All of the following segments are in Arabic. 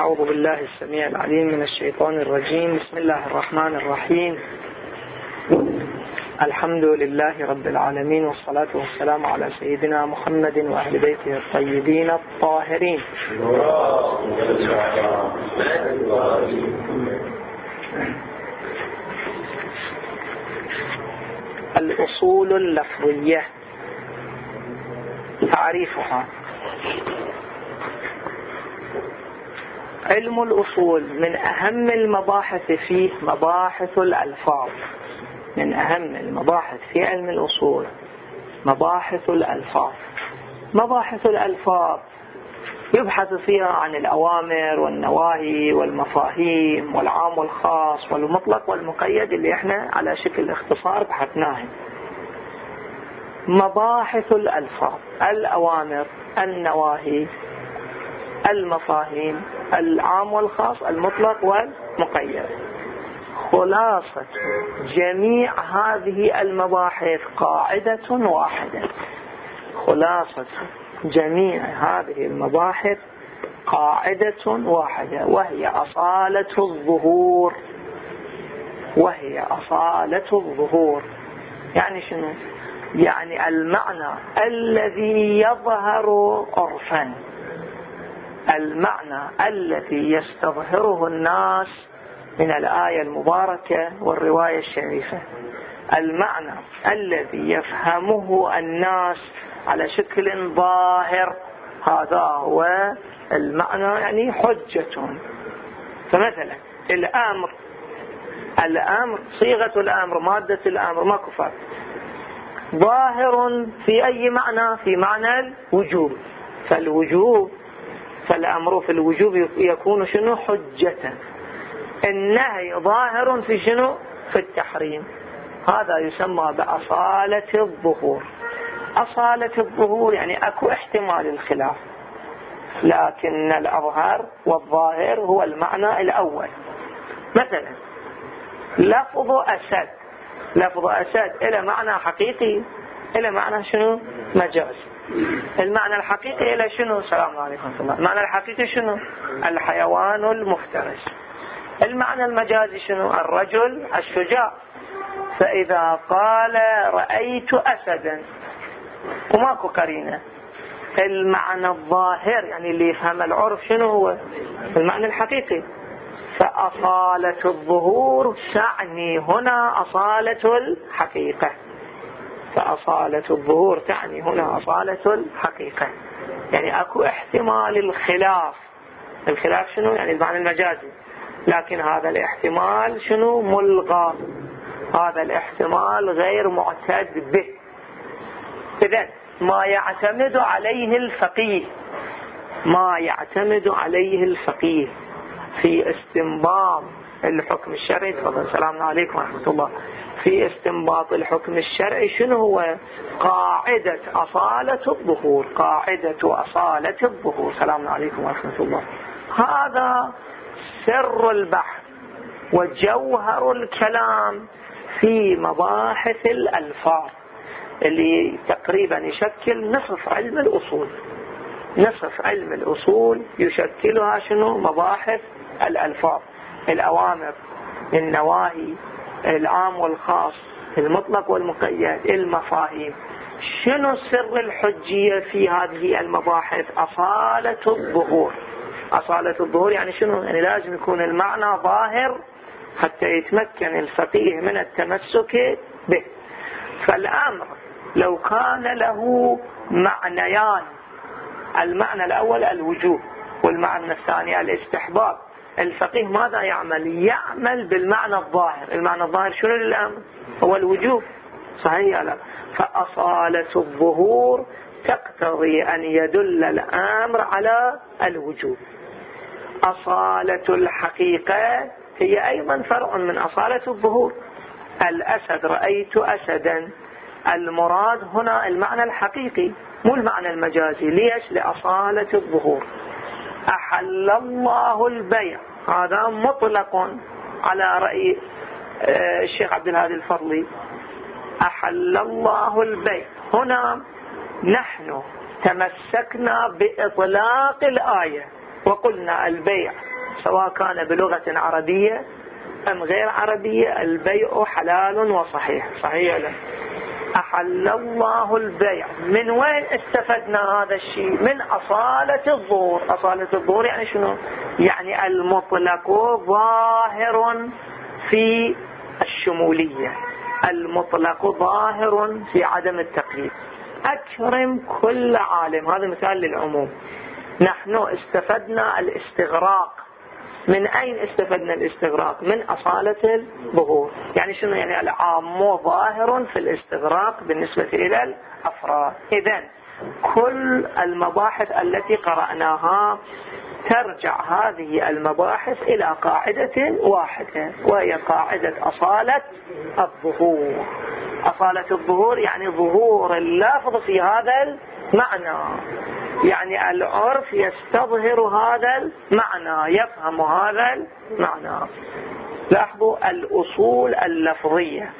أعوذ بالله السميع العليم من الشيطان الرجيم. بسم الله الرحمن الرحيم. الحمد لله رب العالمين والصلاة والسلام على سيدنا محمد وأهل بيته الطيبين الطاهرين. الأصول اللفظية تعريفها. علم الأصول من أهم المباحث فيه مباحث الألفاظ. من أهم المباحث في علم الأصول مباحث الألفاظ. مباحث الألفاظ يبحث فيها عن الأوامر والنواهي والمفاهيم والعام والخاص والمطلق والمقيد اللي إحنا على شكل اختصار بحثناه. مباحث الألفاظ الأوامر النواهي المفاهيم العام والخاص المطلق والمقيد. خلاصة جميع هذه المباحث قاعدة واحدة. خلاصة جميع هذه المباحث قاعدة واحدة وهي أصالة الظهور. وهي أصالة الظهور. يعني شنو؟ يعني المعنى الذي يظهر عرفا. المعنى الذي يستظهره الناس من الآية المباركة والرواية الشريفة. المعنى الذي يفهمه الناس على شكل ظاهر هذا هو المعنى يعني حجة. فمثلا الأمر الأمر صيغة الأمر مادة الأمر ما كفر ظاهر في أي معنى؟ في معنى الوجوب. فالوجوب فالأمر في الوجوب يكون شنو؟ حجة. النهي ظاهر في شنو؟ في التحريم. هذا يسمى بأصالة الظهور. أصالة الظهور يعني أكو احتمال الخلاف. لكن الأظهر والظاهر هو المعنى الأول. مثلا لفظ أسد لفظ أسد إلى معنى حقيقي. إلى معنى شنو؟ مجاز. المعنى الحقيقي إلى شنو؟ السلام عليكم ورحمة الله. المعنى الحقيقي شنو؟ الحيوان المفترس. المعنى المجازي شنو؟ الرجل الشجاع. فإذا قال رأيت أسدا وماكو قرينة. المعنى الظاهر يعني اللي يفهم العرف شنو هو؟ المعنى الحقيقي. فأصالة الظهور تعني هنا أصالة الحقيقة. فأصالة الظهور تعني هنا أصالة الحقيقة يعني أكو احتمال الخلاف. الخلاف شنو؟ يعني المعنى المجازي. لكن هذا الاحتمال شنو؟ ملغى. هذا الاحتمال غير معتد به. إذا ما يعتمد عليه الفقيه. ما يعتمد عليه الفقيه. في استنباط الحكم الشرعي. تفضل. سلام عليكم ورحمة الله. في استنباط الحكم الشرعي شنو هو؟ قاعدة أصالة الظهور قاعدة أصالة الظهور. سلام عليكم ورحمة الله. هذا سر البحث وجوهر الكلام في مباحث الألفاظ اللي تقريبا يشكل نصف علم الأصول. نصف علم الأصول يشكلها شنو؟ مباحث الألفاظ. الأوامر النواهي العام والخاص المطلق والمقيد المفاهيم. شنو سر الحجية في هذه المباحث؟ أصالة الظهور. أصالة الظهور يعني شنو؟ يعني لازم يكون المعنى ظاهر حتى يتمكن الفقيه من التمسك به. فالأمر لو كان له معنيان المعنى الأول الوجوب والمعنى الثاني الاستحباب. الفقيه ماذا يعمل؟ يعمل بالمعنى الظاهر. المعنى الظاهر شنو للأمر هو الوجوب. صحيح لا؟ فأصالة الظهور تقتضي أن يدل الأمر على الوجوب. أصالة الحقيقة هي أيضا فرع من أصالة الظهور. الأسد رأيت أسدا. المراد هنا المعنى الحقيقي مو المعنى المجازي. ليش؟ لأصالة الظهور. أحل الله البيع. هذا مطلق على رأي آه، الشيخ عبد الهادي الفضلي. أحل الله البيع هنا نحن تمسكنا بإطلاق الآية وقلنا البيع سواء كان بلغة عربية أم غير عربية البيع حلال وصحيح. صحيح لا؟ أحل الله البيع. من وين استفدنا هذا الشيء؟ من أصالة الظهور. أصالة الظهور يعني شنو؟ يعني المطلق ظاهر في الشمولية. المطلق ظاهر في عدم التقييد. أكرم كل عالم. هذا مثال للعموم. نحن استفدنا الاستغراق. من أين استفدنا الاستغراق؟ من أصالة الظهور. يعني شنو؟ يعني العام ظاهر في الاستغراق بالنسبة إلى الأفراد. إذا كل المباحث التي قرأناها ترجع هذه المباحث إلى قاعدة واحدة وهي قاعدة أصالة الظهور. أصالة الظهور يعني ظهور اللفظ في هذا المعنى. يعني العرف يستظهر هذا المعنى يفهم هذا المعنى. لاحظوا الأصول اللفظية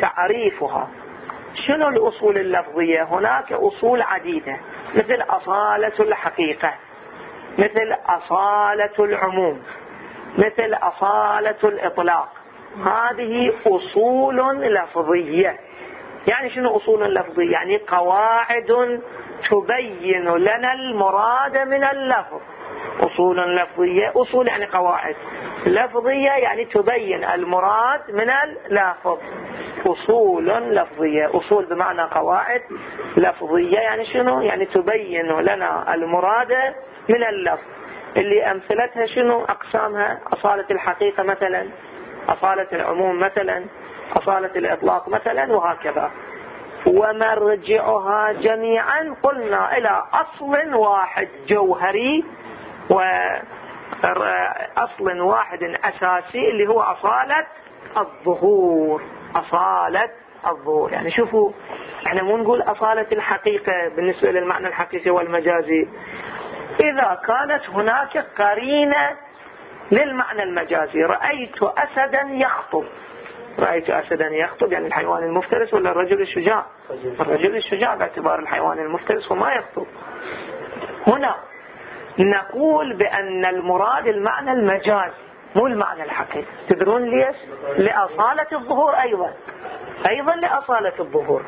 تعريفها. شنو الأصول اللفظية؟ هناك أصول عديدة مثل أصالة الحقيقة مثل أصالة العموم مثل أصالة الإطلاق. هذه أصول لفظية. يعني شنو أصول لفظية؟ يعني قواعد تبين لنا المراد من اللفظ. أصول لفظية أصول يعني قواعد. لفظية يعني تبين المراد من اللفظ. أصول لفظية. أصول بمعنى قواعد. لفظية يعني شنو؟ يعني تبين لنا المراد من اللفظ. اللي أمثلتها شنو؟ أقسامها. أصالة الحقيقة مثلا. أصالة العموم مثلا. أصالة الإطلاق مثلا. وهكذا. ومرجعها جميعا. قلنا إلى أصل واحد جوهري وأصل واحد أساسي اللي هو أصالة الظهور. أصالة الظهور. يعني شوفوا إحنا مو نقول أصالة الحقيقة بالنسبة للمعنى الحقيقي والمجازي. إذا كانت هناك قرينة للمعنى المجازي رأيت أسدا يخطب. رأيت أسدا يخطب يعني الحيوان المفترس ولا الرجل الشجاع؟ الرجل الشجاع باعتبار الحيوان المفترس وما يخطب. هنا نقول بأن المراد المعنى المجازي مو المعنى الحقيقي. تدرون ليش؟ لأصالة الظهور أيضا. أيضا لأصالة الظهور.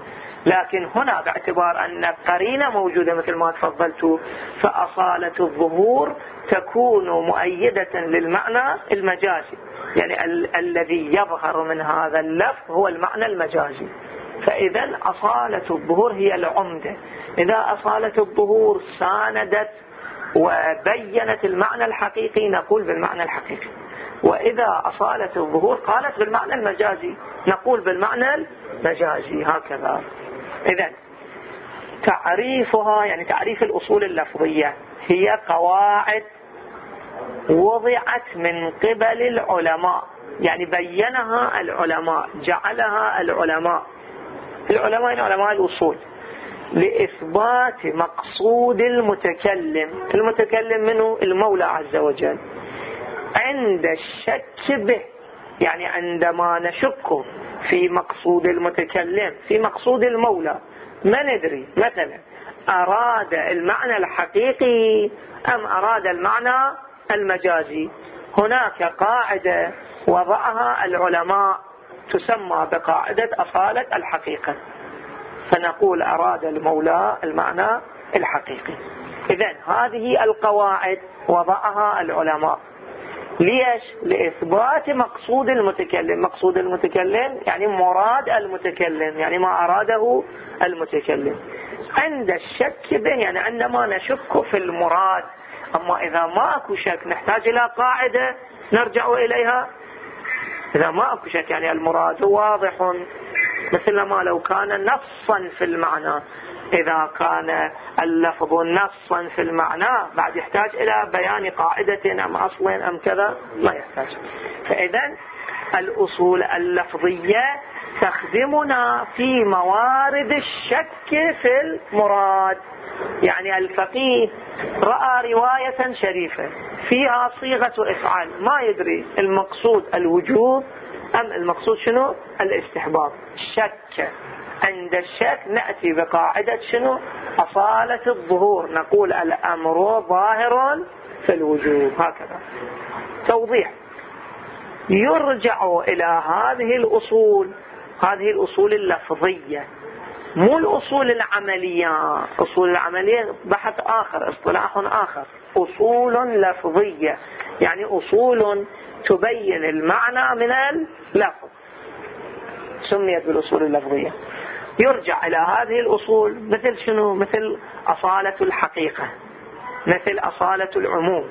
لكن هنا باعتبار أن قرينة موجودة مثل ما تفضلت فأصالة الظهور تكون مؤيدة للمعنى المجازي. يعني ال الذي يظهر من هذا اللفظ هو المعنى المجازي. فإذا أصالة الظهور هي العمدة. إذا أصالة الظهور ساندت وبينت المعنى الحقيقي نقول بالمعنى الحقيقي. وإذا أصالت الظهور قالت بالمعنى المجازي نقول بالمعنى المجازي. هكذا. إذا تعريفها يعني تعريف الأصول اللفظية هي قواعد وضعت من قبل العلماء يعني بينها العلماء جعلها العلماء. العلماء علماء الأصول. لإثبات مقصود المتكلم. المتكلم منه المولى عز وجل. عند الشك به يعني عندما نشك في مقصود المتكلم في مقصود المولى. ما ندري مثلا أراد المعنى الحقيقي أم أراد المعنى المجازي؟ هناك قاعدة وضعها العلماء تسمى بقاعدة أصالة الحقيقة. فنقول أراد المولى المعنى الحقيقي. إذا هذه القواعد وضعها العلماء. ليش؟ لإثبات مقصود المتكلم. مقصود المتكلم يعني مراد المتكلم يعني ما أراده المتكلم. عند الشك به يعني عندما نشك في المراد أما إذا ما أكو شك نحتاج إلى قاعدة نرجع إليها. إذا ما أكو شك يعني المراد واضح. مثل ما لو كان نصا في المعنى. إذا كان اللفظ نصا في المعنى بعد يحتاج إلى بيان قاعدة أم أصل أم كذا؟ ما يحتاج. فإذا الأصول اللفظية تخدمنا في موارد الشك في المراد. يعني الفقيه رأى رواية شريفة فيها صيغة إفعال ما يدري المقصود الوجوب أم المقصود شنو؟ الاستحباب. شك عند الشك نأتي بقاعدة شنو؟ أصالة الظهور نقول الأمر ظاهر في الوجوب هكذا. توضيح. يرجع إلى هذه الأصول هذه الأصول اللفظية. مو الأصول العملية. أصول العملية بحث آخر اصطلاح آخر. أصول لفظية. يعني أصول تبين المعنى من اللفظ. سميت بالأصول اللفظية. يرجع إلى هذه الأصول مثل شنو؟ مثل أصالة الحقيقة. مثل أصالة العموم.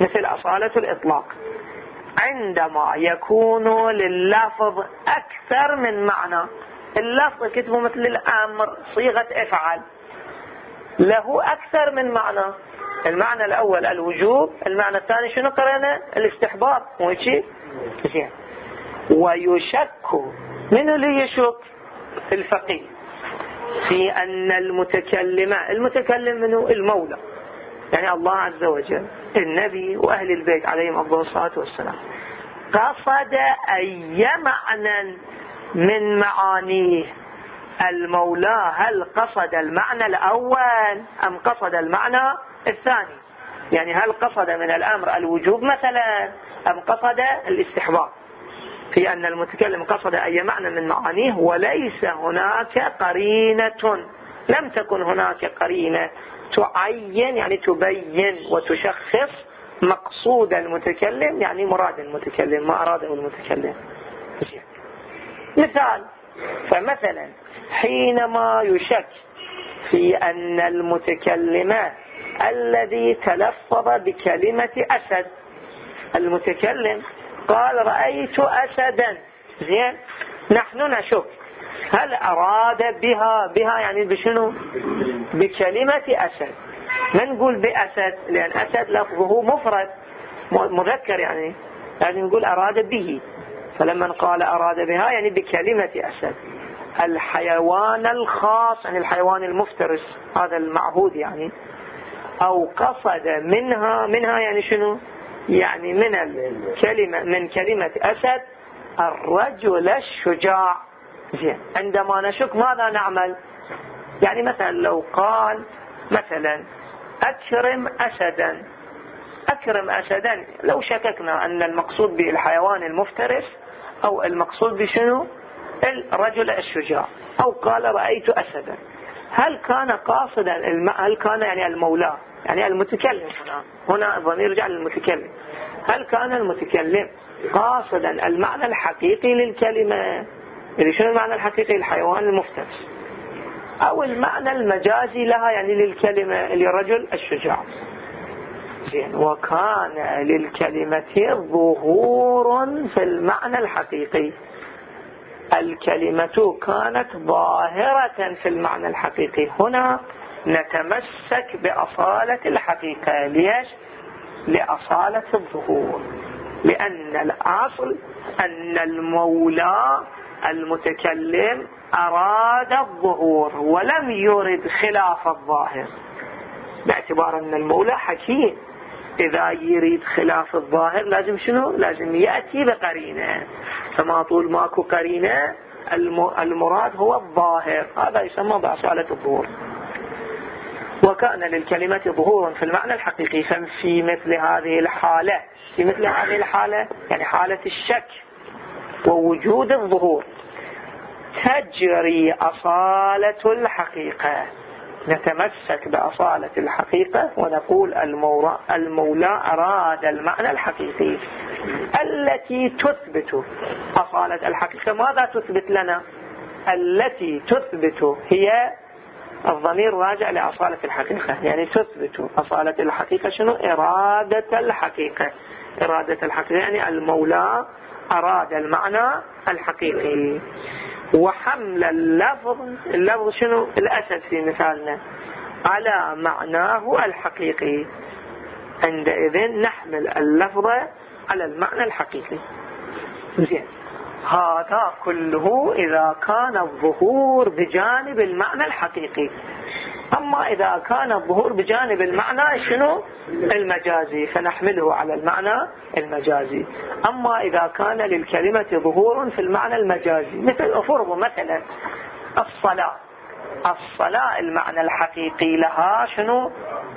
مثل أصالة الإطلاق. عندما يكون لللفظ أكثر من معنى اللفظ كتبه مثل الأمر صيغة افعل. له أكثر من معنى. المعنى الأول الوجوب المعنى الثاني شنو قرأنا؟ الاستحباب. مو شيء ويشك من اللي يشك الفقيه. في أن المتكلم المتكلم منه المولى. يعني الله عز وجل النبي وأهل البيت عليهم أفضل الصلاة والسلام. قصد أي معنى من معانيه المولى هل قصد المعنى الأول أم قصد المعنى الثاني؟ يعني هل قصد من الأمر الوجوب مثلا أم قصد الاستحباب؟ في أن المتكلم قصد أي معنى من معانيه وليس هناك قرينة لم تكن هناك قرينة تعين يعني تبين وتشخص مقصود المتكلم يعني مراد المتكلم ما أراده المتكلم. مثال فمثلا حينما يشك في أن المتكلم الذي تلفظ بكلمة أسد المتكلم قال رأيت أسدا. زين نحن نشك. هل أراد بها بها يعني بشنو؟ بكلمة أسد. ما نقول بأسد؟ لأن أسد لفظه مفرد مذكر يعني. لازم نقول أراد به. فلما قال أراد بها يعني بكلمة أسد. الحيوان الخاص يعني الحيوان المفترس هذا المعهود يعني أو قصد منها منها يعني شنو؟ يعني من الكلمة من كلمة أسد الرجل الشجاع. زين عندما نشك ماذا نعمل؟ يعني مثلا لو قال مثلا أكرم أسدا أكرم أسدا لو شككنا أن المقصود بالحيوان المفترس أو المقصود بشنو؟ الرجل الشجاع. أو قال رأيت أسدا. هل كان قاصدا هل كان يعني المولى يعني المتكلم هنا؟ هنا يرجع للمتكلم هل كان المتكلم قاصدا المعنى الحقيقي للكلمة؟ يعني شنو المعنى الحقيقي؟ الحيوان المفترس. أو المعنى المجازي لها يعني للكلمة للرجل الشجاع. وكان للكلمة ظهور في المعنى الحقيقي. الكلمة كانت ظاهرة في المعنى الحقيقي. هنا نتمسك بأصالة الحقيقة. ليش؟ لأصالة الظهور. لأن الأصل أن المولى المتكلم أراد الظهور ولم يرد خلاف الظاهر. باعتبار أن المولى حكيم. إذا يريد خلاف الظاهر لازم شنو؟ لازم يأتي بقرينة. فما طول ماكو قرينة المراد هو الظاهر. هذا يسمى بأصالة الظهور. وكان للكلمة ظهور في المعنى الحقيقي ففي مثل هذه الحالة. في مثل هذه الحالة يعني حالة الشك ووجود الظهور. تجري أصالة الحقيقة. نتمسك بأصالة الحقيقة ونقول المولى أراد المعنى الحقيقي. التي تثبت أصالة الحقيقة ماذا تثبت لنا؟ التي تثبت هي الضمير راجع لأصالة الحقيقة. يعني تثبت أصالة الحقيقة شنو؟ إرادة الحقيقة. إرادة الحقيقة يعني المولى أراد المعنى الحقيقي. وحمل اللفظ اللفظ شنو؟ الأسد في مثالنا. على معناه الحقيقي. عندئذ نحمل اللفظ على المعنى الحقيقي. زين. هذا كله إذا كان الظهور بجانب المعنى الحقيقي. أما إذا كان الظهور بجانب المعنى شنو؟ المجازي. فنحمله على المعنى المجازي. أما إذا كان للكلمة ظهور في المعنى المجازي مثل أفرض مثلا الصلاة. الصلاة المعنى الحقيقي لها شنو؟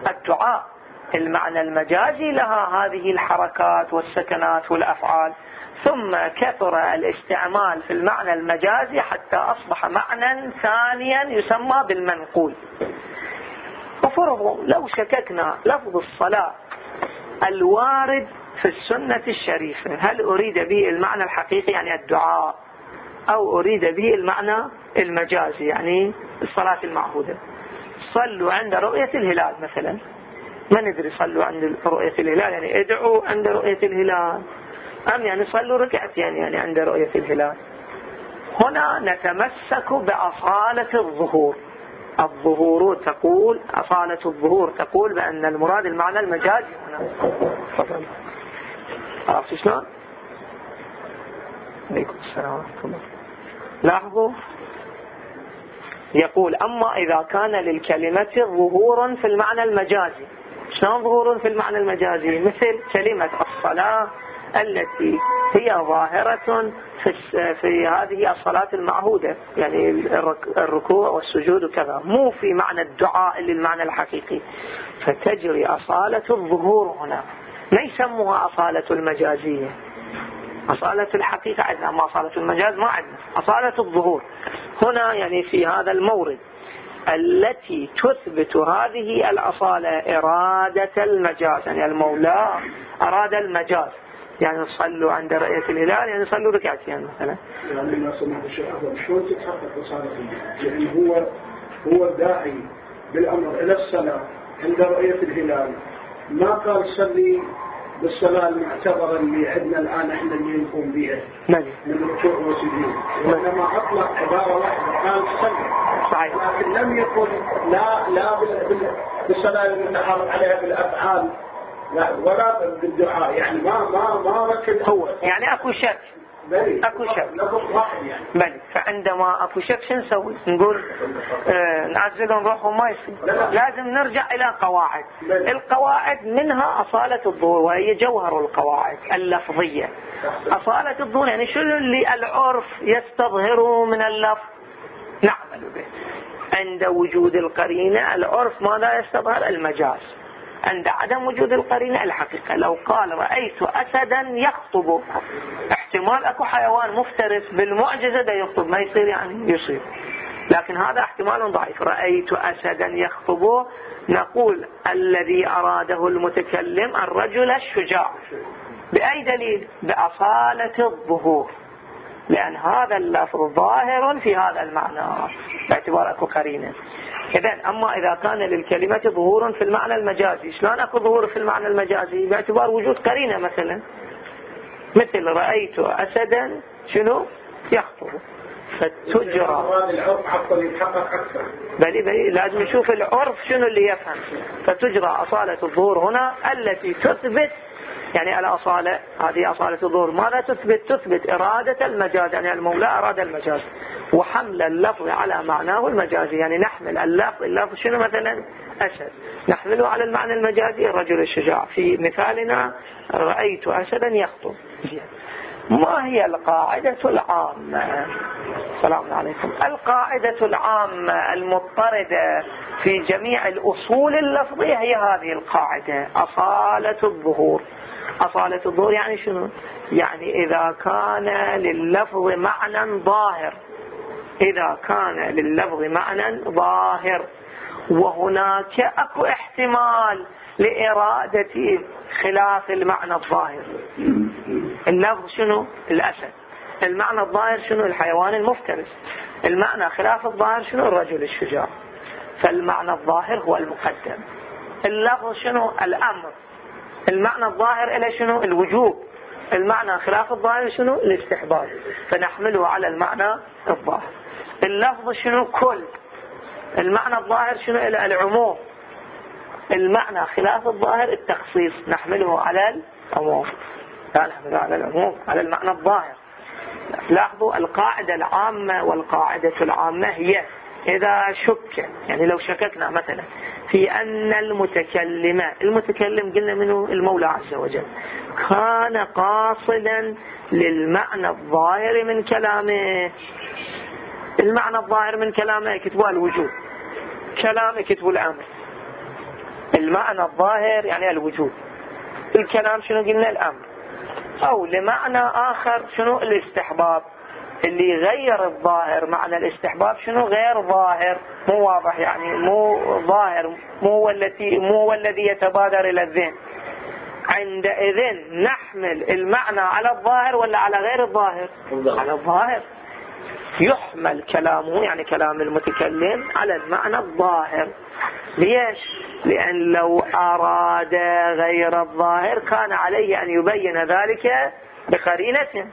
الدعاء. المعنى المجازي لها هذه الحركات والسكنات والأفعال. ثم كثر الاستعمال في المعنى المجازي حتى أصبح معنى ثانيا يسمى بالمنقول. وفرضوا لو شككنا لفظ الصلاة الوارد في السنة الشريفة هل أريد به المعنى الحقيقي يعني الدعاء أو أريد به المعنى المجازي يعني الصلاة المعهودة؟ صلوا عند رؤية الهلال مثلا. ما ندري صلوا عند رؤية الهلال يعني ادعوا عند رؤية الهلال. أم يعني صلوا ركعتين يعني عند رؤية الهلال. هنا نتمسك بأصالة الظهور. الظهور تقول أصالة الظهور تقول بأن المراد المعنى المجازي هنا. عرفت شلون؟ عليكم السلام ورحمة الله. لاحظوا؟ يقول أما إذا كان للكلمة ظهور في المعنى المجازي. شلون ظهور في المعنى المجازي؟ مثل كلمة الصلاة التي هي ظاهرة في, في هذه الصلاة المعهودة يعني الركوع والسجود وكذا. مو في معنى الدعاء اللي المعنى الحقيقي. فتجري أصالة الظهور هنا. ما يسموها أصالة المجازية؟ أصالة الحقيقة عندنا أما أصالة المجاز ما عندنا. أصالة الظهور. هنا يعني في هذا المورد. التي تثبت هذه الأصالة إرادة المجاز يعني المولى أراد المجاز. يعني صلوا عند رؤية الهلال يعني صلوا ركعتين مثلا. يعني ما سمعت الشيخ شلون تتحقق أصالة يعني هو هو داعي بالأمر إلى الصلاة عند رؤية الهلال. ما قال صلي بالصلاة المعتبرة اللي عندنا الآن إحنا اللي نقوم بها نعم. من ركوع وسجود. وإنما أطلق عبارة واحدة قال صلي. صحيح. لكن لم يقل لا لا بالصلاة المتحرك عليها بالأفعال. لا ولا بالدعاء يعني ما ما ما ركز هو يعني أكو شك. بلي. أكو شك. يعني. بلي. فعندما أكو شك شو نسوي؟ نقول آه نعزلهم روحهم ما يصير. لازم نرجع إلى قواعد القواعد منها أصالة الظهور وهي جوهر القواعد اللفظية. أصالة الظهور يعني شنو اللي العرف يستظهر من اللفظ؟ نعمل به. عند وجود القرينة العرف ماذا يستظهر؟ المجاز. عند عدم وجود القرينة. الحقيقة لو قال رأيت أسدا يخطب. احتمال أكو حيوان مفترس بالمعجزة ده يخطب ما يصير يعني يصير لكن هذا احتمال ضعيف. رأيت أسدا يخطب. نقول الذي أراده المتكلم الرجل الشجاع. بأي دليل؟ بأصالة الظهور. لأن هذا اللفظ ظاهر في هذا المعنى. باعتبار أكو قرينة. إذا أما إذا كان للكلمة ظهور في المعنى المجازي شلون أكو ظهور في المعنى المجازي؟ باعتبار وجود قرينة مثلا. مثل رأيت أسدا شنو؟ يخطب فتجرى. بلي بلي لازم نشوف العرف شنو اللي يفهم. فتجرى أصالة الظهور هنا التي تثبت يعني الأصالة هذه أصالة الظهور. ماذا تثبت؟ تثبت إرادة المجاز يعني المولى أراد المجاز. وحمل اللفظ على معناه المجازي. يعني نحمل اللفظ اللفظ شنو مثلا؟ أسد نحمله على المعنى المجازي الرجل الشجاع. في مثالنا رأيت أسدا يخطب. ما هي القاعدة العامة؟ السلام عليكم. القاعدة العامة المضطردة في جميع الأصول اللفظية هي هذه القاعدة. أصالة الظهور. أصالة الظهور يعني شنو؟ يعني إذا كان لللفظ معنى ظاهر. إذا كان لللفظ معنى ظاهر. وهناك أكو احتمال لإرادة خلاف المعنى الظاهر. اللفظ شنو؟ الأسد. المعنى الظاهر شنو؟ الحيوان المفترس. المعنى خلاف الظاهر شنو؟ الرجل الشجاع فالمعنى الظاهر هو المقدم. اللفظ شنو؟ الأمر. المعنى الظاهر إلى شنو؟ الوجوب. المعنى خلاف الظاهر شنو؟ الاستحباب. فنحمله على المعنى الظاهر. اللفظ شنو؟ كل. المعنى الظاهر شنو؟ إلى العموم. المعنى خلاف الظاهر التخصيص. نحمله على العموم. لا نحمله على العموم على المعنى الظاهر. لاحظوا القاعدة العامة والقاعدة العامة هي إذا شك يعني لو شككنا مثلا في أن المتكلم المتكلم قلنا منه المولى عز وجل كان قاصدا للمعنى الظاهر من كلامه. المعنى الظاهر من كلامه كتبوا الوجود كلامه كتبوا الأمر. المعنى الظاهر يعني الوجود. الكلام شنو قلنا؟ الأمر. أو لمعنى آخر شنو الاستحباب؟ اللي يغير الظاهر. معنى الاستحباب شنو؟ غير ظاهر. مو واضح يعني. مو ظاهر. مو التي مو الذي يتبادر إلى الذهن. عندئذ نحمل المعنى على الظاهر ولا على غير الظاهر؟ على الظاهر. يحمل كلامه يعني كلام المتكلم على المعنى الظاهر. ليش؟ لأن لو أراد غير الظاهر كان عليه أن يبين ذلك بقرينة.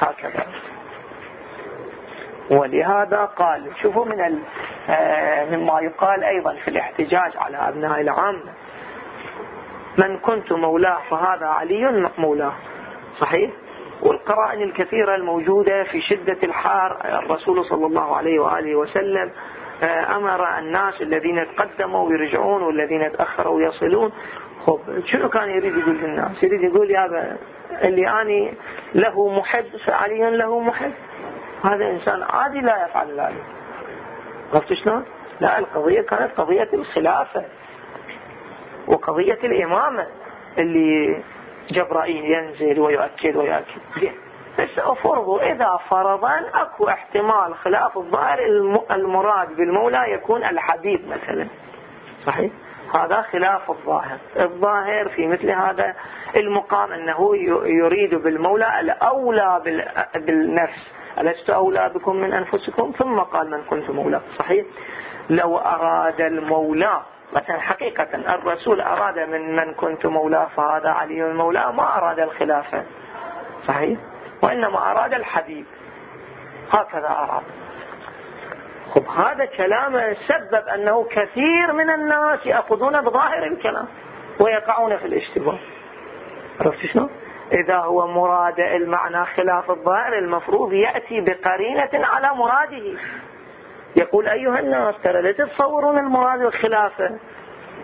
هكذا. ولهذا قال شوفوا من آه، مما يقال أيضا في الاحتجاج على أبناء العامة من كنت مولاه فهذا علي مولاه. صحيح؟ والقرائن الكثيرة الموجودة في شدة الحار الرسول صلى الله عليه وآله وسلم أمر الناس الذين تقدموا يرجعون والذين تأخروا يصلون. خب شنو كان يريد يقول للناس يريد يقول يا اللي أني له محب فعلي له محب. هذا إنسان عادي لا يفعل ذلك. عرفت شلون؟ لا القضية كانت قضية الخلافة وقضية الإمامة اللي جبرائيل ينزل ويؤكد ويؤكد. بس أفرضوا إذا فرضا أكو احتمال خلاف الظاهر المراد بالمولى يكون الحبيب مثلا. صحيح؟ هذا خلاف الظاهر. الظاهر في مثل هذا المقام أنه يريد بالمولى الأولى بالنفس. ألست أولى بكم من أنفسكم؟ ثم قال من كنت مولى. صحيح؟ لو أراد المولى مثلا حقيقة الرسول أراد من من كنت مولاه فهذا علي المولى ما أراد الخلافة. صحيح؟ وإنما أراد الحبيب هكذا أراد. خب هذا كلامه سبب أنه كثير من الناس يأخذون بظاهر الكلام ويقعون في الاشتباه عرفت شنو؟ إذا هو مراد المعنى خلاف الظاهر المفروض يأتي بقرينة على مراده. يقول أيها الناس ترى لا تتصورون المراد الخلافة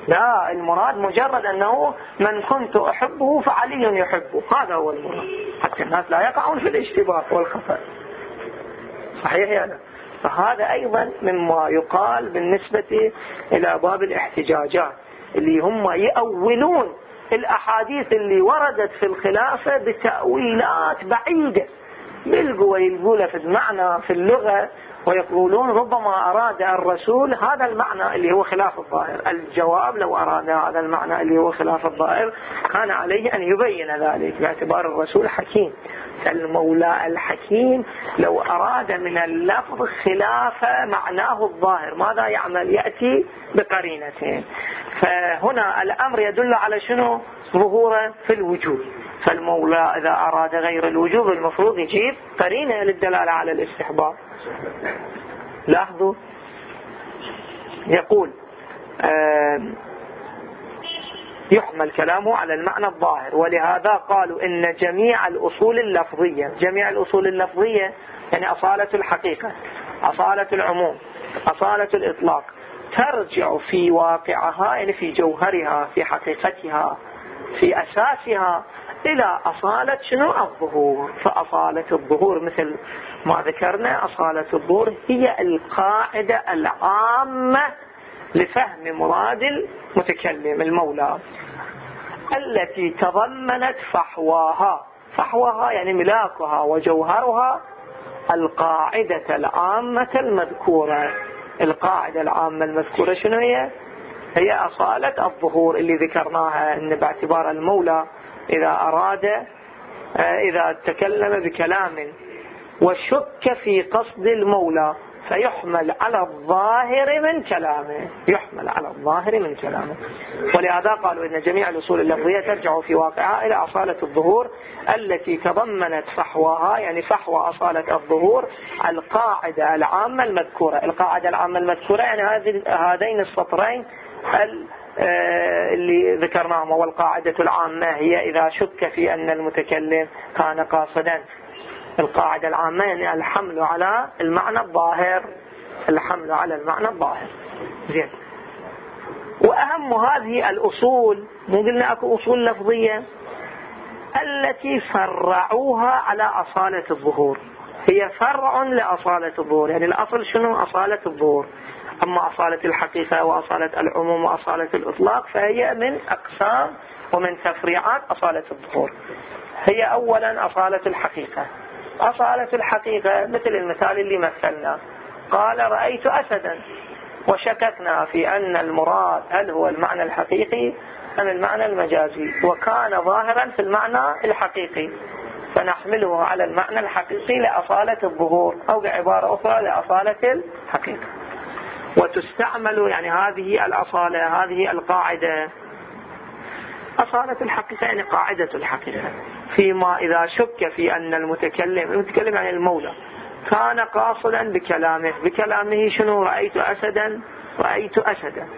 لا المراد مجرد أنه من كنت أحبه فعلي يحبه. هذا هو المراد. حتى الناس لا يقعون في الاشتباه والخفاء صحيح يعني فهذا أيضا مما يقال بالنسبة إلى باب الاحتجاجات اللي هم يأولون الأحاديث اللي وردت في الخلافة بتأويلات بعيدة. يلقوا يلقوا في المعنى في اللغة ويقولون ربما أراد الرسول هذا المعنى اللي هو خلاف الظاهر. الجواب لو أراد هذا المعنى اللي هو خلاف الظاهر كان عليه أن يبين ذلك باعتبار الرسول حكيم. المولى الحكيم لو أراد من اللفظ خلاف معناه الظاهر ماذا يعمل؟ يأتي بقرينتين. فهنا الأمر يدل على شنو؟ ظهوره في الوجود. فالمولى إذا أراد غير الوجوب المفروض يجيب قرينة للدلالة على الاستحباب. لاحظوا؟ يقول يحمل كلامه على المعنى الظاهر ولهذا قالوا إن جميع الأصول اللفظية جميع الأصول اللفظية يعني أصالة الحقيقة أصالة العموم أصالة الإطلاق ترجع في واقعها يعني في جوهرها في حقيقتها في أساسها إلى أصالة شنو؟ الظهور. فأصالة الظهور مثل ما ذكرنا أصالة الظهور هي القاعدة العامة لفهم مراد المتكلم المولى التي تضمنت فحواها. فحواها يعني ملاكها وجوهرها القاعدة العامة المذكورة. القاعدة العامة المذكورة شنو هي؟ هي أصالة الظهور اللي ذكرناها أن باعتبار المولى. إذا أراد آه، إذا تكلم بكلام وشك في قصد المولى فيحمل على الظاهر من كلامه. يحمل على الظاهر من كلامه. ولهذا قالوا إن جميع الأصول اللفظية ترجع في واقعها إلى أصالة الظهور التي تضمنت فحواها يعني فحوى أصالة الظهور القاعدة العامة المذكورة. القاعدة العامة المذكورة يعني هذين السطرين اللي ذكرناهم والقاعدة العامة هي إذا شك في أن المتكلم كان قاصدا. القاعدة العامة يعني الحمل على المعنى الظاهر. الحمل على المعنى الظاهر. زين. وأهم هذه الأصول مو قلنا أكو أصول لفظية التي فرعوها على أصالة الظهور. هي فرع لأصالة الظهور. يعني الأصل شنو؟ أصالة الظهور. أما أصالة الحقيقة وأصالة العموم وأصالة الإطلاق فهي من أقسام ومن تفريعات أصالة الظهور. هي أولا أصالة الحقيقة. أصالة الحقيقة مثل المثال اللي مثلنا. قال رأيت أسدا وشككنا في أن المراد هل هو المعنى الحقيقي أم المعنى المجازي وكان ظاهرا في المعنى الحقيقي. فنحمله على المعنى الحقيقي لأصالة الظهور أو بعبارة أخرى لأصالة الحقيقة. وتستعمل يعني هذه الأصالة هذه القاعدة. أصالة الحقيقة يعني قاعدة الحقيقة. فيما إذا شك في أن المتكلم المتكلم يعني المولى كان قاصدا بكلامه. بكلامه شنو؟ رأيت أسدا رأيت أسدا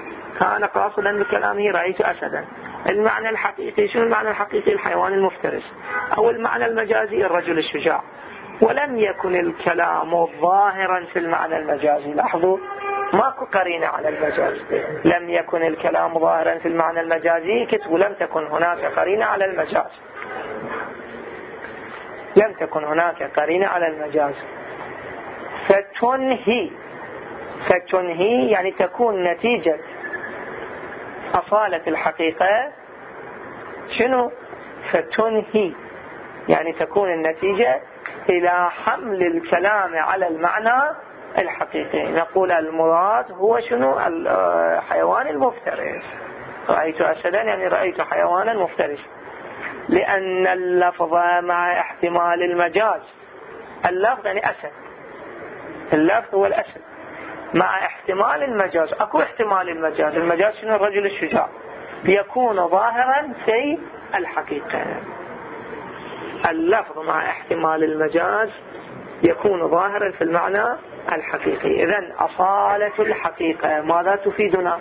كان قاصدا بكلامه رأيت أسدا. المعنى الحقيقي شنو المعنى الحقيقي؟ الحيوان المفترس. أو المعنى المجازي الرجل الشجاع. ولم يكن الكلام ظاهرا في المعنى المجازي. لاحظوا؟ ماكو قرينة على المجاز. لم يكن الكلام ظاهرا في المعنى المجازي كتب لم تكن هناك قرينة على المجاز. لم تكن هناك قرينة على المجاز. فتنهي فتنهي يعني تكون نتيجة أصالة الحقيقة. شنو؟ فتنهي يعني تكون النتيجة إلى حمل الكلام على المعنى الحقيقي. نقول المراد هو شنو؟ الحيوان المفترس رأيت أسدا يعني رأيت حيوانا مفترسا لأن اللفظ مع احتمال المجاز. اللفظ يعني أسد. اللفظ هو الأسد. مع احتمال المجاز. أكو احتمال المجاز. المجاز شنو؟ الرجل الشجاع. يكون ظاهرا في الحقيقة اللفظ مع احتمال المجاز يكون ظاهرا في المعنى الحقيقي. إذا أصالة الحقيقة ماذا تفيدنا؟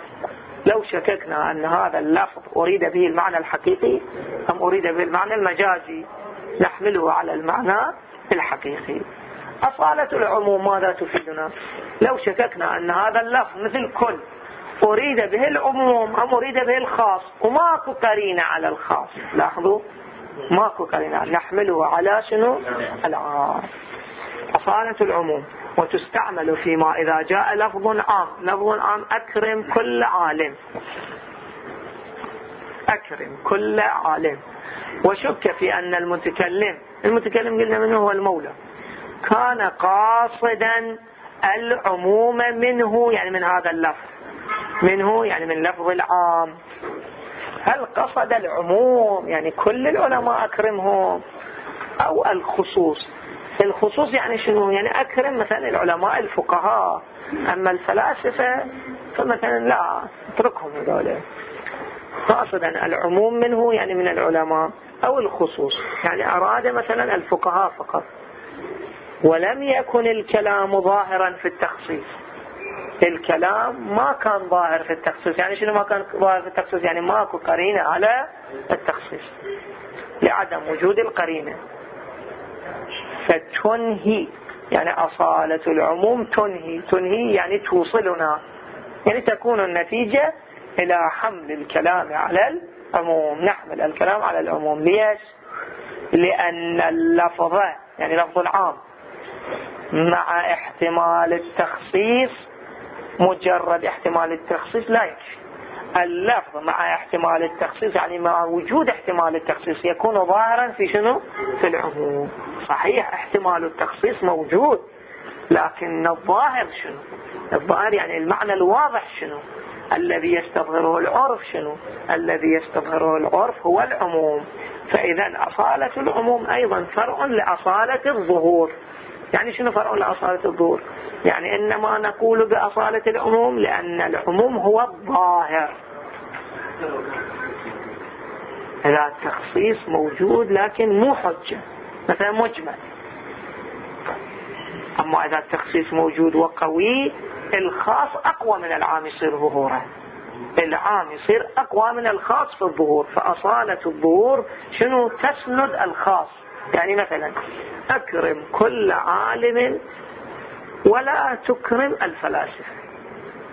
لو شككنا أن هذا اللفظ أريد به المعنى الحقيقي أم أريد به المعنى المجازي نحمله على المعنى الحقيقي. أصالة العموم ماذا تفيدنا؟ لو شككنا أن هذا اللفظ مثل كل أريد به العموم أم أريد به الخاص؟ وماكو قرينة على الخاص. لاحظوا ماكو قرينة. نحمله على شنو؟ العام. أصالة العموم. وتستعمل فيما إذا جاء لفظ عام. لفظ عام أكرم كل عالم. أكرم كل عالم. وشك في أن المتكلم المتكلم قلنا منه هو المولى. كان قاصدا العموم منه يعني من هذا اللفظ. منه يعني من لفظ العام. هل قصد العموم؟ يعني كل العلماء أكرمهم. أو الخصوص. الخصوص يعني شنو؟ يعني أكرم مثلا العلماء الفقهاء. أما الفلاسفة فمثلا لا اتركهم هذول. قاصدا العموم منه يعني من العلماء أو الخصوص. يعني أراد مثلا الفقهاء فقط. ولم يكن الكلام ظاهرا في التخصيص. الكلام ما كان ظاهر في التخصيص. يعني شنو ما كان ظاهر في التخصيص؟ يعني ماكو قرينة على التخصيص. لعدم وجود القرينة. فتنهي يعني أصالة العموم تنهي. تنهي يعني توصلنا يعني تكون النتيجة إلى حمل الكلام على العموم. نحمل الكلام على العموم. ليش؟ لأن اللفظ يعني لفظ العام مع احتمال التخصيص مجرد احتمال التخصيص لا يكفي. اللفظ مع احتمال التخصيص يعني مع وجود احتمال التخصيص يكون ظاهرا في شنو؟ في العموم. صحيح احتمال التخصيص موجود لكن الظاهر شنو؟ الظاهر يعني المعنى الواضح شنو؟ الذي يستظهره العرف شنو؟ الذي يستظهره العرف هو العموم. فإذا أصالة العموم أيضا فرع لأصالة الظهور. يعني شنو فرع لأصالة الظهور؟ يعني إنما نقول بأصالة العموم لأن العموم هو الظاهر. إذا التخصيص موجود لكن مو حجة. مثلا مجمل. أما إذا التخصيص موجود وقوي الخاص أقوى من العام يصير ظهورا. العام يصير أقوى من الخاص في الظهور. فأصالة الظهور شنو؟ تسند الخاص. يعني مثلا أكرم كل عالم ولا تكرم الفلاسفة.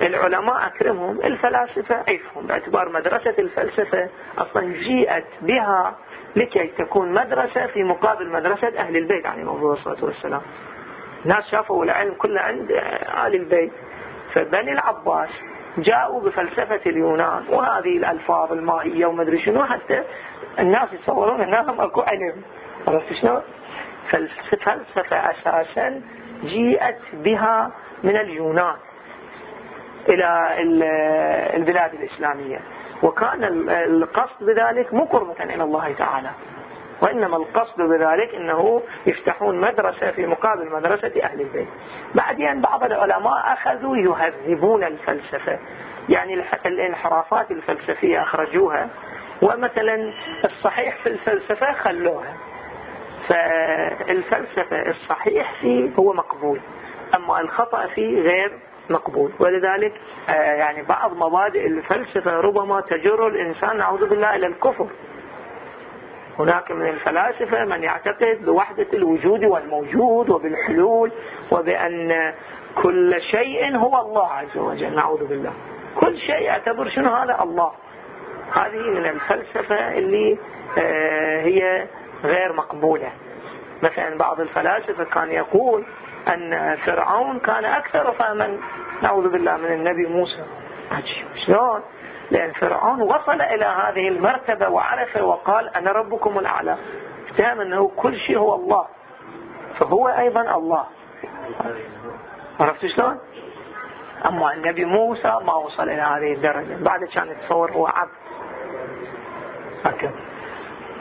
العلماء أكرمهم الفلاسفة عيفهم باعتبار مدرسة الفلسفة أصلا جيئت بها لكي تكون مدرسة في مقابل مدرسة أهل البيت عليه الصلاة والسلام. الناس شافوا العلم كله عند آل البيت. فبني العباس جاءوا بفلسفة اليونان وهذه الألفاظ المائية وما ادري شنو حتى الناس يتصورون إنهم أكو علم. عرفت شلون؟ فالفلسفة أساسا جيئت بها من اليونان إلى البلاد الإسلامية. وكان القصد بذلك مو قربة إلى الله تعالى وإنما القصد بذلك أنه يفتحون مدرسة في مقابل مدرسة أهل البيت. بعدين بعض العلماء أخذوا يهذبون الفلسفة يعني الانحرافات الفلسفية أخرجوها ومثلا الصحيح في الفلسفة خلوها. فالفلسفة الصحيح فيه هو مقبول أما الخطأ فيه غير مقبول. ولذلك آه، يعني بعض مبادئ الفلسفة ربما تجر الإنسان نعوذ بالله إلى الكفر. هناك من الفلاسفة من يعتقد بوحدة الوجود والموجود وبالحلول وبأن كل شيء هو الله عز وجل نعوذ بالله. كل شيء يعتبر شنو هذا؟ الله. هذه من الفلسفة اللي آه، هي غير مقبولة. مثلا بعض الفلاسفة كان يقول أن فرعون كان أكثر فهما. نعوذ بالله من النبي موسى. عجيب شلون؟ لأن فرعون وصل إلى هذه المرتبة وعرف وقال أنا ربكم الأعلى. اتهم أنه كل شيء هو الله. فهو أيضا الله. عرفت شلون؟ أما النبي موسى ما وصل إلى هذه الدرجة. بعد كان يتصور هو عبد. هكذا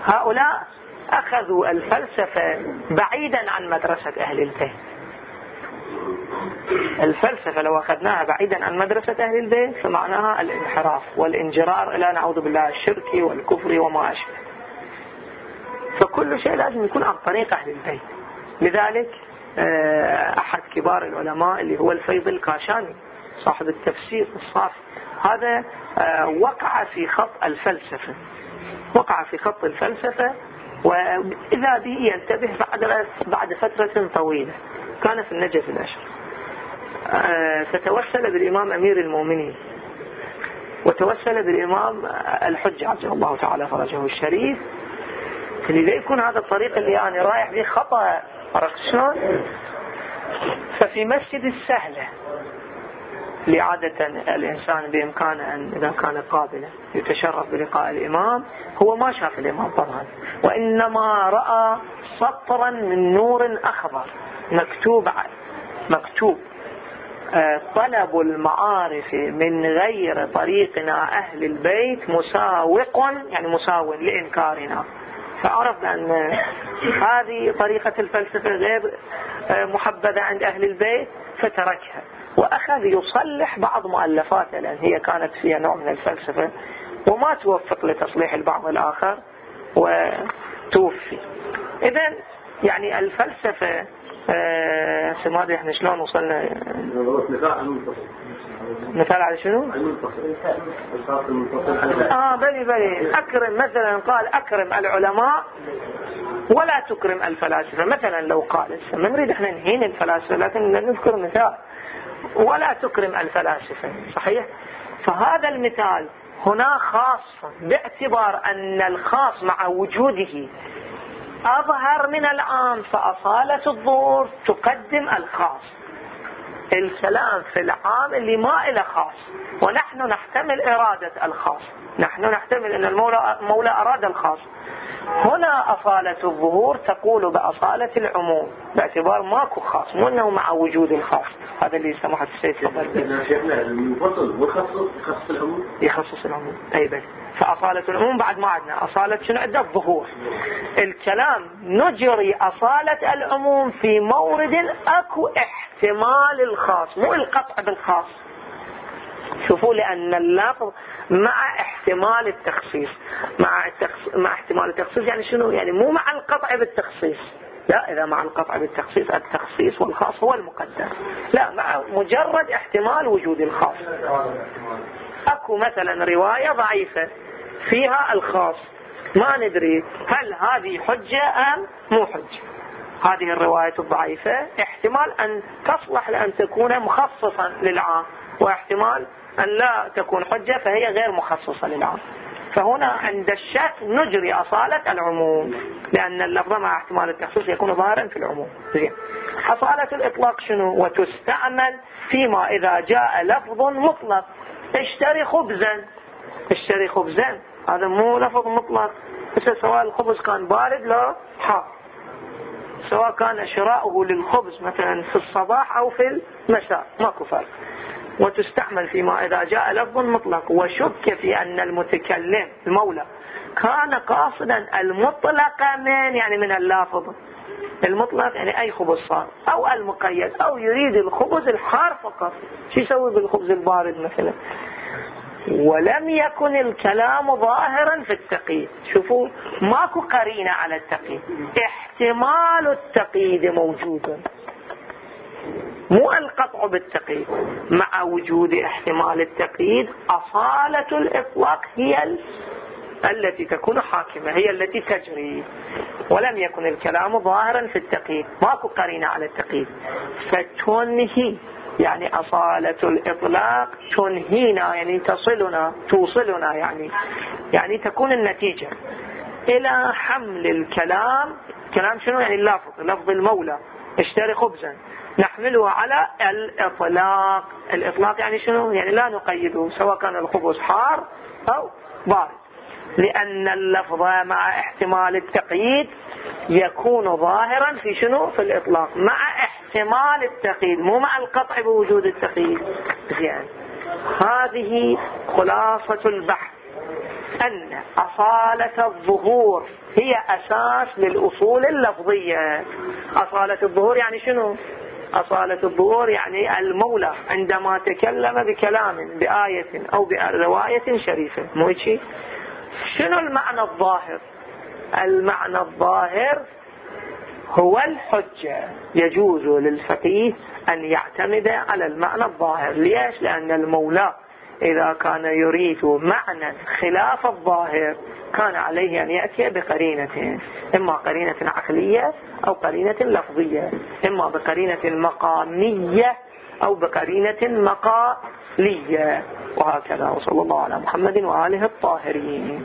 هؤلاء أخذوا الفلسفة بعيدا عن مدرسة أهل البيت. الفلسفة لو أخذناها بعيدا عن مدرسة أهل البيت فمعناها الانحراف والانجرار إلى نعوذ بالله الشرك والكفر وما أشبه. فكل شيء لازم يكون عن طريق أهل البيت. لذلك آه، أحد كبار العلماء اللي هو الفيض الكاشاني صاحب التفسير الصافي هذا آه، وقع في خط الفلسفة. وقع في خط الفلسفة وإذا به ينتبه بعد بعد فترة طويلة. كان في النجف الأشهر آه، فتوسل بالإمام أمير المؤمنين. وتوسل بالإمام الحج عجل الله تعالى فرجه الشريف. لا يكون هذا الطريق اللي أنا رايح به خطأ. عرفت شلون؟ ففي مسجد السهلة. اللي عادة الإنسان بإمكانه أن إذا كان قابلا يتشرف بلقاء الإمام هو ما شاف الإمام طبعا. وإنما رأى سطرا من نور أخضر مكتوب مكتوب. آه، طلب المعارف من غير طريقنا أهل البيت مساوق يعني مساو لإنكارنا. فعرف بأن هذه طريقة الفلسفة غير آه، محبذة عند أهل البيت فتركها. وأخذ يصلح بعض مؤلفاته لأن هي كانت فيها نوع من الفلسفة وما توفق لتصليح البعض الآخر وتوفي. إذا يعني الفلسفة آه سمادي إحنا شلون وصلنا؟ مثال على شنو؟ آه بلي بلي أكرم مثلا قال أكرم العلماء ولا تكرم الفلاسفة. مثلا لو قال ما نريد إحنا نهين الفلاسفة لكن نذكر مثال. ولا تكرم الفلاسفة صحيح؟ فهذا المثال هنا خاص باعتبار أن الخاص مع وجوده أظهر من العام فأصالة الظهور تقدم الخاص. الكلام في العام اللي ما إلى خاص ونحن نحتمل إرادة الخاص. نحن نحتمل أن المولى, أراد الخاص. هنا أصالة الظهور تقول بأصالة العموم باعتبار ماكو خاص مو أنه مع وجود الخاص هذا اللي سمحت السيد فضل المنفصل يخصص يخصص العموم؟ يخصص العموم. أي بل فأصالة العموم بعد ما عندنا أصالة شنو؟ عندنا الظهور. الكلام نجري أصالة العموم في مورد أكو احتمال الخاص مو القطع بالخاص. شوفوا لأن اللفظ مع احتمال التخصيص. مع التخص... مع احتمال التخصيص يعني شنو؟ يعني مو مع القطع بالتخصيص. لا إذا مع القطع بالتخصيص التخصيص والخاص هو المقدر لا مع مجرد احتمال وجود الخاص. أكو مثلا رواية ضعيفة فيها الخاص. ما ندري هل هذه حجة أم مو حجة. هذه الرواية الضعيفة. احتمال أن تصلح لأن تكون مخصصا للعام واحتمال أن لا تكون حجة فهي غير مخصصة للعام فهنا عند الشك نجري أصالة العموم لأن اللفظ مع احتمال التخصيص يكون ظاهرا في العموم. زين. أصالة الإطلاق شنو؟ وتستعمل فيما إذا جاء لفظ مطلق. اشتري خبزا. اشتري خبزا. هذا مو لفظ مطلق. سواء الخبز كان بارد لا حار. سواء كان شراؤه للخبز مثلا في الصباح أو في المساء. ماكو فرق. وتستعمل فيما إذا جاء لفظ مطلق. وشك في أن المتكلم المولى كان قاصدا المطلق من يعني من اللافظ. المطلق يعني أي خبز صار. أو المقيد. أو يريد الخبز الحار فقط. شو يسوي بالخبز البارد مثلا؟ ولم يكن الكلام ظاهرا في التقييد. شوفوا ماكو قرينة على التقييد. احتمال التقييد موجود مو القطع بالتقييد. مع وجود احتمال التقييد أصالة الإطلاق هي التي تكون حاكمة هي التي تجري. ولم يكن الكلام ظاهرا في التقييد. ماكو قرينة على التقييد. فتنهي. يعني أصالة الإطلاق تنهينا يعني تصلنا توصلنا يعني. يعني تكون النتيجة. إلى حمل الكلام. كلام شنو؟ يعني اللفظ لفظ المولى. اشتري خبزا. نحمله على الإطلاق. الإطلاق يعني شنو؟ يعني لا نقيده سواء كان الخبز حار أو بارد. لأن اللفظ مع احتمال التقييد يكون ظاهرا في شنو؟ في الإطلاق. مع احتمال التقييد مو مع القطع بوجود التقييد. زين. هذه خلاصة البحث. أن أصالة الظهور هي أساس للأصول اللفظية. أصالة الظهور يعني شنو؟ أصالة الظهور يعني المولى عندما تكلم بكلام بآية أو برواية شريفة. مو شيء شنو المعنى الظاهر؟ المعنى الظاهر هو الحجة. يجوز للفقيه أن يعتمد على المعنى الظاهر. ليش؟ لأن المولى إذا كان يريد معنى خلاف الظاهر كان عليه أن يأتي بقرينة إما قرينة عقلية أو قرينة لفظية إما بقرينة مقامية أو بقرينة مقالية. وهكذا وصلى الله على محمد وآله الطاهرين.